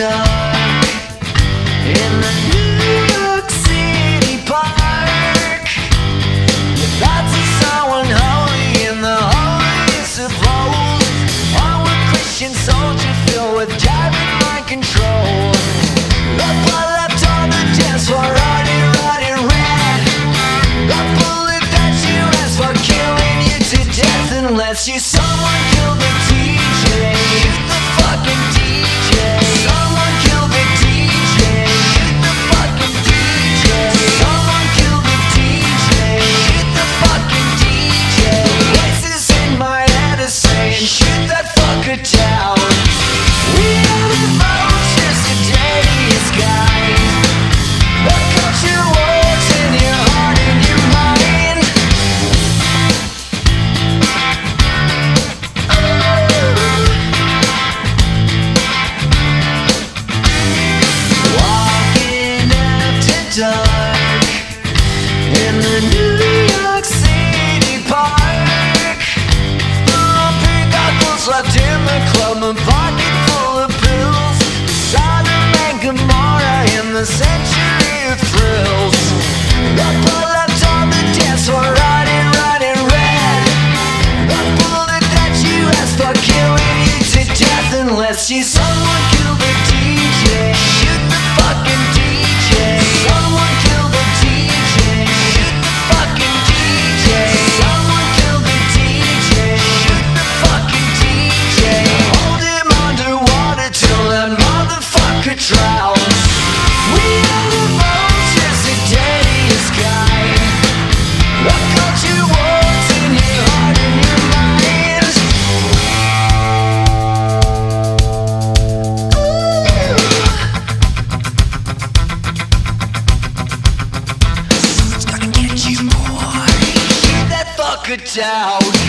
in the New York City park. Unholy in the holiest of Christian filled with control. The blood left on the dance floor, red. The bullet that you asked for, killing you to death unless you dark in the New York City park. Pink goggles left in the club, a pocket full of pills. Sodom and Gomorrah in the century of thrills. The blood left on the dance floor, running, running red. The bullet that you asked for, killing you to death unless you someone down.